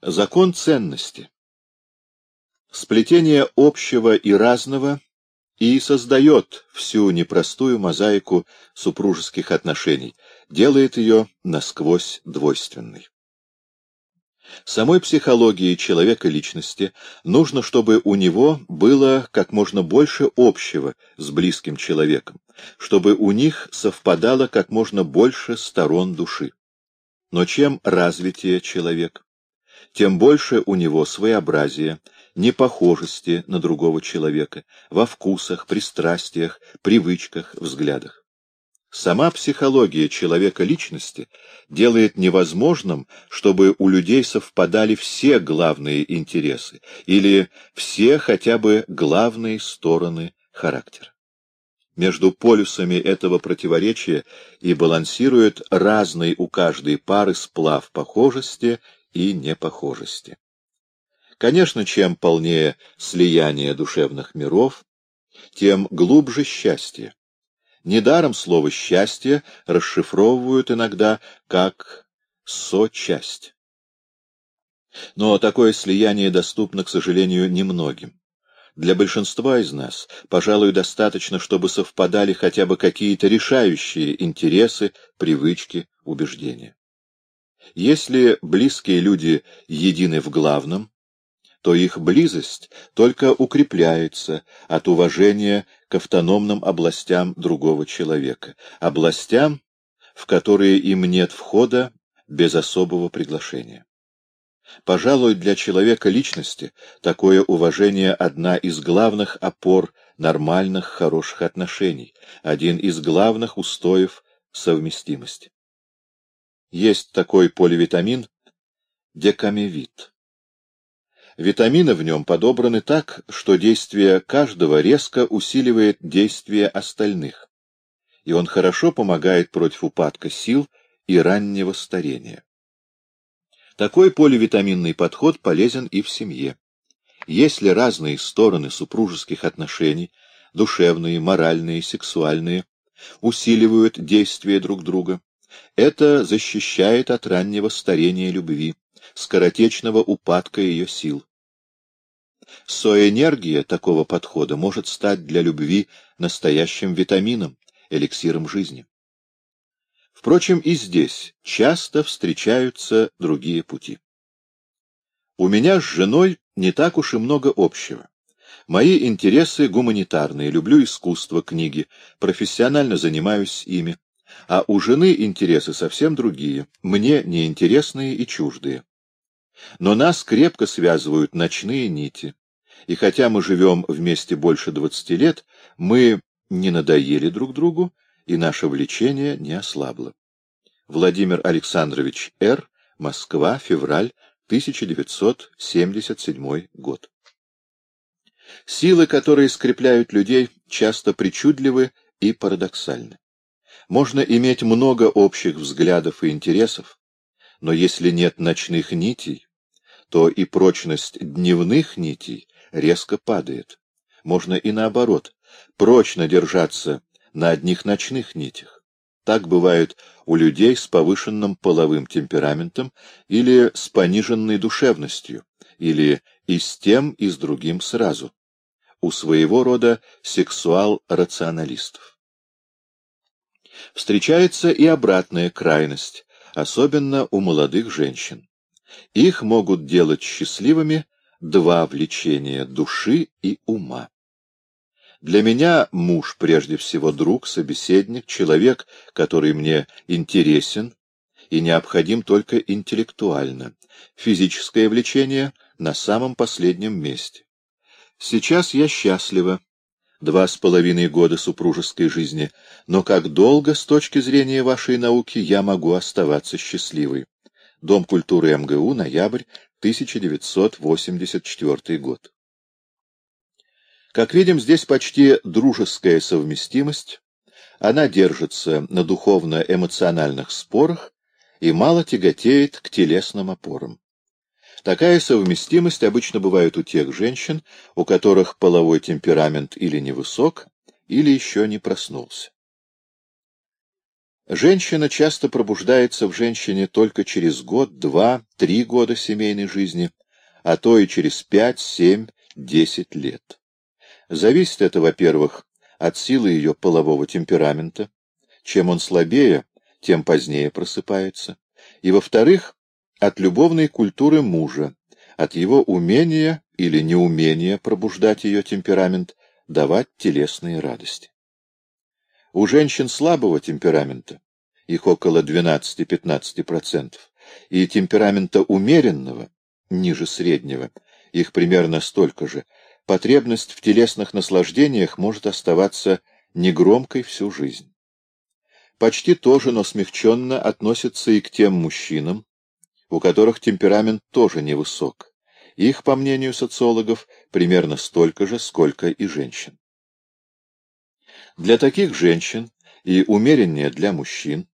Закон ценности. Сплетение общего и разного и создает всю непростую мозаику супружеских отношений, делает ее насквозь двойственной. Самой психологии человека-личности нужно, чтобы у него было как можно больше общего с близким человеком, чтобы у них совпадало как можно больше сторон души. Но чем развитие человек, тем больше у него своеобразия, непохожести на другого человека, во вкусах, пристрастиях, привычках, взглядах. Сама психология человека-личности делает невозможным, чтобы у людей совпадали все главные интересы или все хотя бы главные стороны характера. Между полюсами этого противоречия и балансирует разный у каждой пары сплав похожести и непохожести. Конечно, чем полнее слияние душевных миров, тем глубже счастье. Недаром слово «счастье» расшифровывают иногда как «сочасть». Но такое слияние доступно, к сожалению, немногим. Для большинства из нас, пожалуй, достаточно, чтобы совпадали хотя бы какие-то решающие интересы, привычки, убеждения. Если близкие люди едины в главном, то их близость только укрепляется от уважения к автономным областям другого человека, областям, в которые им нет входа без особого приглашения. Пожалуй, для человека личности такое уважение — одна из главных опор нормальных, хороших отношений, один из главных устоев совместимости. Есть такой поливитамин — декамевит. Витамины в нем подобраны так, что действие каждого резко усиливает действие остальных, и он хорошо помогает против упадка сил и раннего старения. Такой поливитаминный подход полезен и в семье. Если разные стороны супружеских отношений, душевные, моральные, сексуальные, усиливают действие друг друга, это защищает от раннего старения любви, скоротечного упадка ее сил. Соэнергия такого подхода может стать для любви настоящим витамином, эликсиром жизни. Впрочем, и здесь часто встречаются другие пути. У меня с женой не так уж и много общего. Мои интересы гуманитарные, люблю искусство, книги, профессионально занимаюсь ими. А у жены интересы совсем другие, мне неинтересные и чуждые. Но нас крепко связывают ночные нити. И хотя мы живем вместе больше двадцати лет, мы не надоели друг другу, и наше влечение не ослабло. Владимир Александрович Р., Москва, февраль 1977 год. Силы, которые скрепляют людей, часто причудливы и парадоксальны. Можно иметь много общих взглядов и интересов, но если нет ночных нитей, то и прочность дневных нитей резко падает. Можно и наоборот, прочно держаться на одних ночных нитях. Так бывает у людей с повышенным половым темпераментом или с пониженной душевностью, или и с тем, и с другим сразу. У своего рода сексуал-рационалистов. Встречается и обратная крайность, особенно у молодых женщин. Их могут делать счастливыми два влечения души и ума. Для меня муж прежде всего друг, собеседник, человек, который мне интересен и необходим только интеллектуально. Физическое влечение на самом последнем месте. Сейчас я счастлива. Два с половиной года супружеской жизни, но как долго, с точки зрения вашей науки, я могу оставаться счастливой? Дом культуры МГУ, ноябрь 1984 год. Как видим, здесь почти дружеская совместимость, она держится на духовно-эмоциональных спорах и мало тяготеет к телесным опорам. Такая совместимость обычно бывает у тех женщин, у которых половой темперамент или невысок, или еще не проснулся. Женщина часто пробуждается в женщине только через год, два, три года семейной жизни, а то и через пять, семь, десять лет. Зависит это, во-первых, от силы ее полового темперамента. Чем он слабее, тем позднее просыпается. И, во-вторых, от любовной культуры мужа, от его умения или неумения пробуждать ее темперамент, давать телесные радости. У женщин слабого темперамента, их около 12-15%, и темперамента умеренного, ниже среднего, их примерно столько же, потребность в телесных наслаждениях может оставаться негромкой всю жизнь. Почти тоже, но смягченно относится и к тем мужчинам, у которых темперамент тоже невысок. Их, по мнению социологов, примерно столько же, сколько и женщин. Для таких женщин и умереннее для мужчин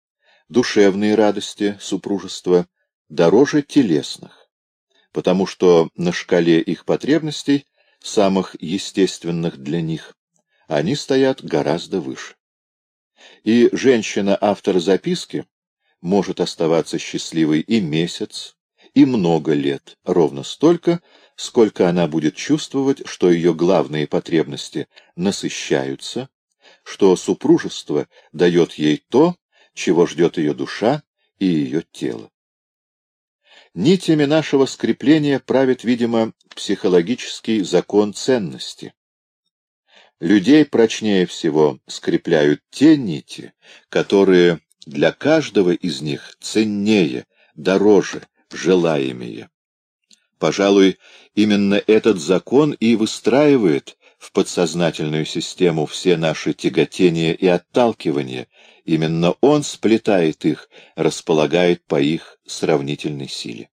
душевные радости супружества дороже телесных, потому что на шкале их потребностей, самых естественных для них, они стоят гораздо выше. И женщина-автор записки может оставаться счастливой и месяц, и много лет, ровно столько, сколько она будет чувствовать, что ее главные потребности насыщаются, что супружество дает ей то, чего ждет ее душа и ее тело. Нитями нашего скрепления правит, видимо, психологический закон ценности. Людей прочнее всего скрепляют те нити, которые для каждого из них ценнее, дороже, желаемее. Пожалуй, именно этот закон и выстраивает в подсознательную систему все наши тяготения и отталкивания, именно он сплетает их, располагает по их сравнительной силе.